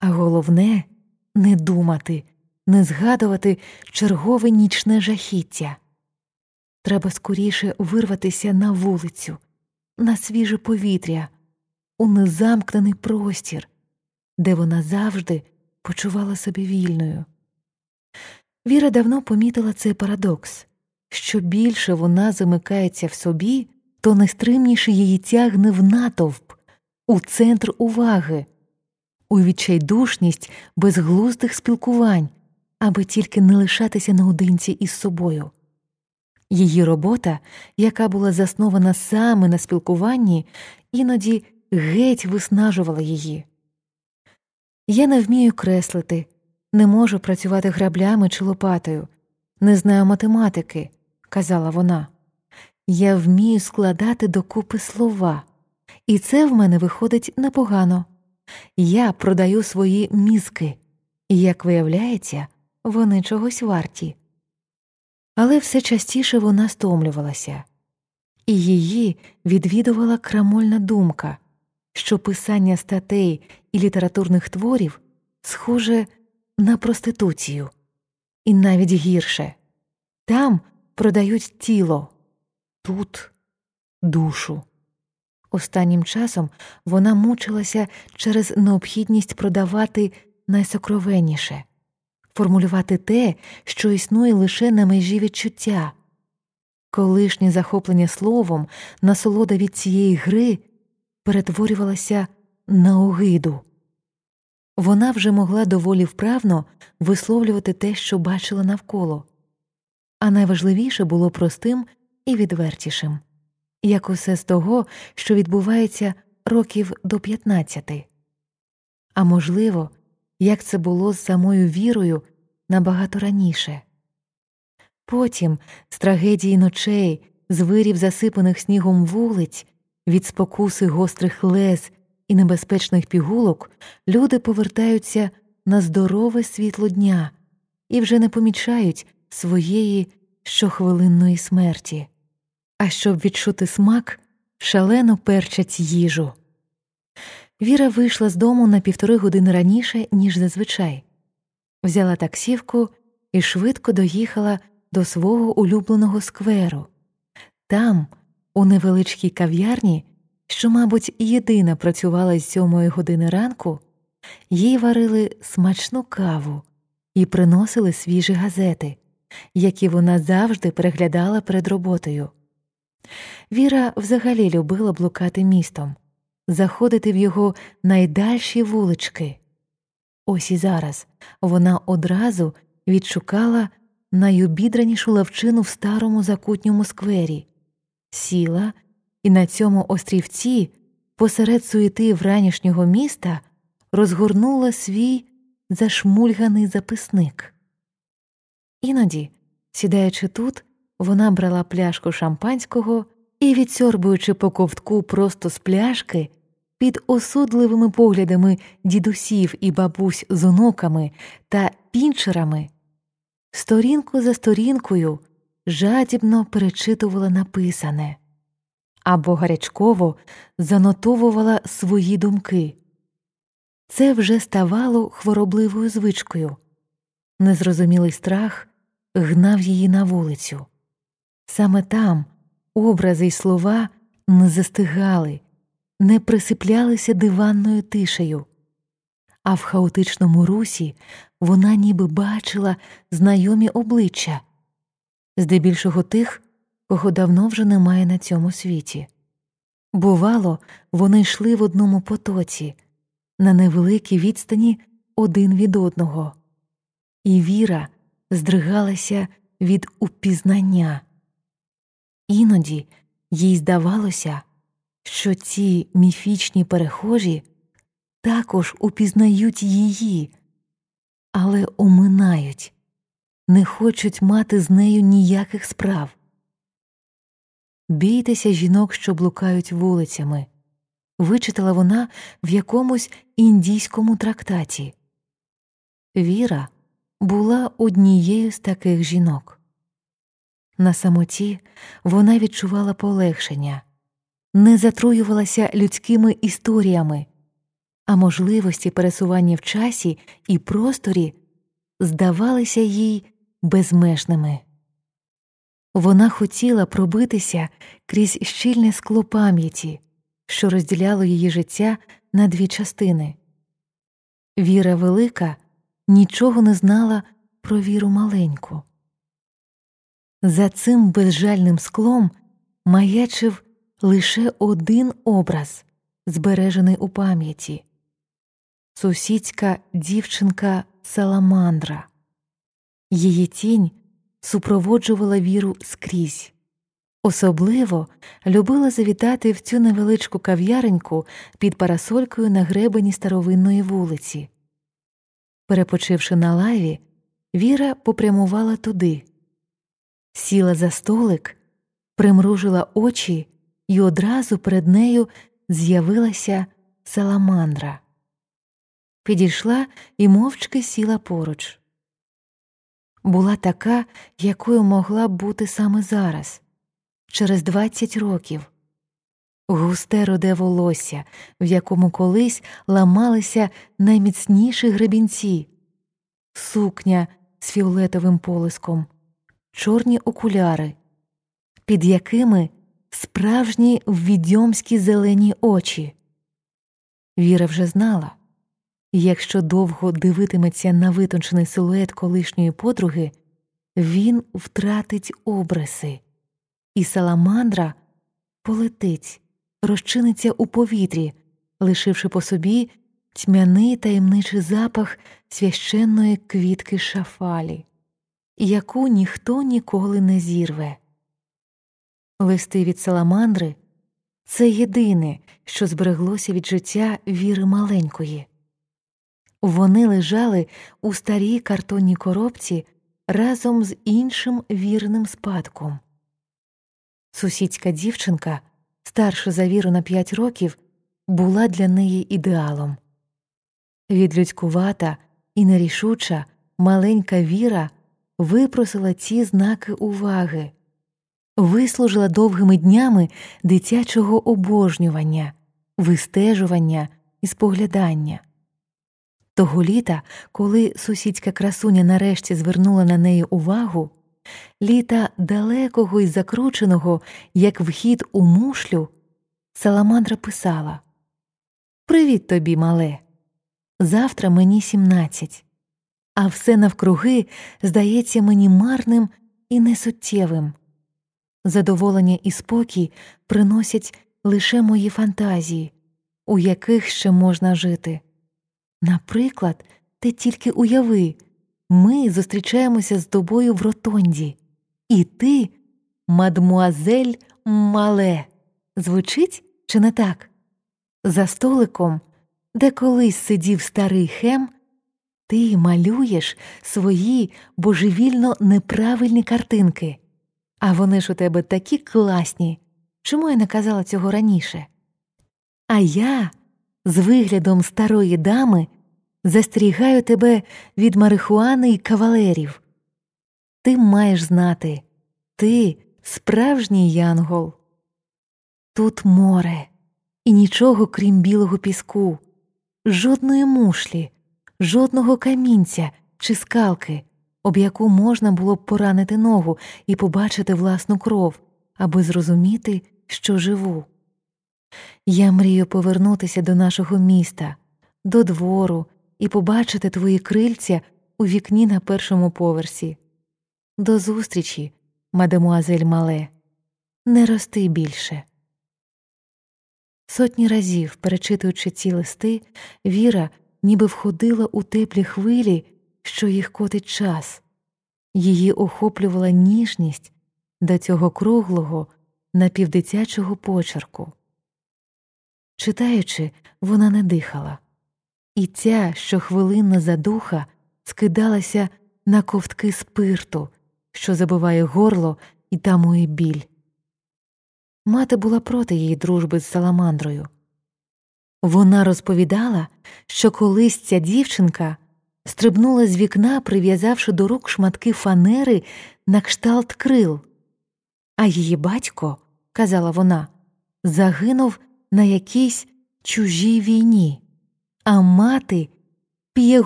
А головне не думати, не згадувати чергове нічне жахіття. Треба скоріше вирватися на вулицю, на свіже повітря, у незамкнений простір, де вона завжди почувала себе вільною. Віра давно помітила цей парадокс що більше вона замикається в собі, то нестримніше її тягне в натовп, у центр уваги, у відчайдушність безглуздих спілкувань, аби тільки не лишатися наодинці із собою. Її робота, яка була заснована саме на спілкуванні, іноді геть виснажувала її. Я не вмію креслити, не можу працювати граблями чи лопатою, не знаю математики, казала вона. Я вмію складати докупи слова, і це в мене виходить непогано. Я продаю свої мізки, і, як виявляється, вони чогось варті. Але все частіше вона стомлювалася, і її відвідувала крамольна думка, що писання статей і літературних творів схоже на проституцію, і навіть гірше там продають тіло, тут душу. Останнім часом вона мучилася через необхідність продавати найсокровенніше, формулювати те, що існує лише на межі відчуття. Колишнє захоплення словом, насолода від цієї гри перетворювалася на огиду. Вона вже могла доволі вправно висловлювати те, що бачила навколо, а найважливіше було простим і відвертішим як усе з того, що відбувається років до 15. А можливо, як це було з самою вірою набагато раніше. Потім з трагедії ночей, з вирів засипаних снігом вулиць, від спокуси гострих лез і небезпечних пігулок люди повертаються на здорове світло дня і вже не помічають своєї щохвилинної смерті, а щоб відчути смак, шалено перчать їжу. Віра вийшла з дому на півтори години раніше, ніж зазвичай, взяла таксівку і швидко доїхала до свого улюбленого скверу. Там, у невеличкій кав'ярні, що, мабуть, єдина працювала з сьомої години ранку, їй варили смачну каву і приносили свіжі газети, які вона завжди переглядала перед роботою. Віра взагалі любила блукати містом, заходити в його найдальші вулички. Ось і зараз вона одразу відшукала найобідранішу лавчину в старому закутньому сквері, сіла і на цьому острівці, посеред суєти вранішнього міста, розгорнула свій зашмульганий записник. Іноді, сідаючи тут, вона брала пляшку шампанського і, відсьорбуючи по ковтку просто з пляшки, під осудливими поглядами дідусів і бабусь з онуками та пінчерами, сторінку за сторінкою жадібно перечитувала написане або гарячково занотовувала свої думки. Це вже ставало хворобливою звичкою. Незрозумілий страх гнав її на вулицю. Саме там образи й слова не застигали, не присиплялися диванною тишею, а в хаотичному русі вона ніби бачила знайомі обличчя, здебільшого тих, кого давно вже немає на цьому світі. Бувало, вони йшли в одному потоці, на невеликій відстані один від одного, і віра здригалася від упізнання. Іноді їй здавалося, що ці міфічні перехожі також упізнають її, але оминають, не хочуть мати з нею ніяких справ. Бійтеся жінок, що блукають вулицями, вичитала вона в якомусь індійському трактаті. Віра була однією з таких жінок. На самоті вона відчувала полегшення, не затруювалася людськими історіями, а можливості пересування в часі і просторі здавалися їй безмежними. Вона хотіла пробитися крізь щільне скло пам'яті, що розділяло її життя на дві частини. Віра велика нічого не знала про віру маленьку. За цим безжальним склом маячив лише один образ, збережений у пам'яті сусідська дівчинка Саламандра. Її тінь супроводжувала віру скрізь. Особливо любила завітати в цю невеличку кав'яреньку під парасолькою на гребені старовинної вулиці. Перепочивши на лаві, Віра попрямувала туди, сіла за столик, примружила очі, і одразу перед нею з'явилася саламандра. Підійшла і мовчки сіла поруч. Була така, якою могла б бути саме зараз, через двадцять років. Густе роде волосся, в якому колись ламалися найміцніші гребінці, сукня з фіолетовим полиском, чорні окуляри, під якими справжні відьомські зелені очі. Віра вже знала якщо довго дивитиметься на витончений силует колишньої подруги, він втратить обриси, і саламандра полетить, розчиниться у повітрі, лишивши по собі тьмяний таємничий запах священної квітки шафалі, яку ніхто ніколи не зірве. Листи від саламандри це єдине, що збереглося від життя віри маленької. Вони лежали у старій картонній коробці разом з іншим вірним спадком. Сусідська дівчинка, старша за віру на п'ять років, була для неї ідеалом. Відлюдькувата і нерішуча маленька віра випросила ці знаки уваги, вислужила довгими днями дитячого обожнювання, вистежування і споглядання. Того літа, коли сусідська красуня нарешті звернула на неї увагу, літа далекого і закрученого, як вхід у мушлю, Саламандра писала Привіт тобі, мале. Завтра мені сімнадцять, а все навкруги здається мені марним і несуттєвим. Задоволення і спокій приносять лише мої фантазії, у яких ще можна жити. Наприклад, ти тільки уяви, ми зустрічаємося з тобою в ротонді, і ти, мадмуазель мале, звучить чи не так? За столиком, де колись сидів старий хем, ти малюєш свої божевільно неправильні картинки, а вони ж у тебе такі класні. Чому я не казала цього раніше? А я з виглядом старої дами застерігаю тебе від марихуани і кавалерів. Ти маєш знати ти справжній янгол. Тут море, і нічого крім білого піску, жодної мушлі, жодного камінця чи скалки, об яку можна було б поранити ногу і побачити власну кров, аби зрозуміти, що живу. Я мрію повернутися до нашого міста, до двору і побачити твої крильця у вікні на першому поверсі. До зустрічі, мадемуазель Мале, не рости більше. Сотні разів, перечитуючи ці листи, Віра ніби входила у теплі хвилі, що їх котить час, її охоплювала ніжність до цього круглого, напівдитячого почерку. Читаючи, вона не дихала, і ця щохвилинна задуха скидалася на ковтки спирту, що забиває горло і тамує біль. Мати була проти її дружби з Саламандрою. Вона розповідала, що колись ця дівчинка стрибнула з вікна, прив'язавши до рук шматки фанери на кшталт крил, а її батько, казала вона, загинув на якійсь чужій війні, а мати п'є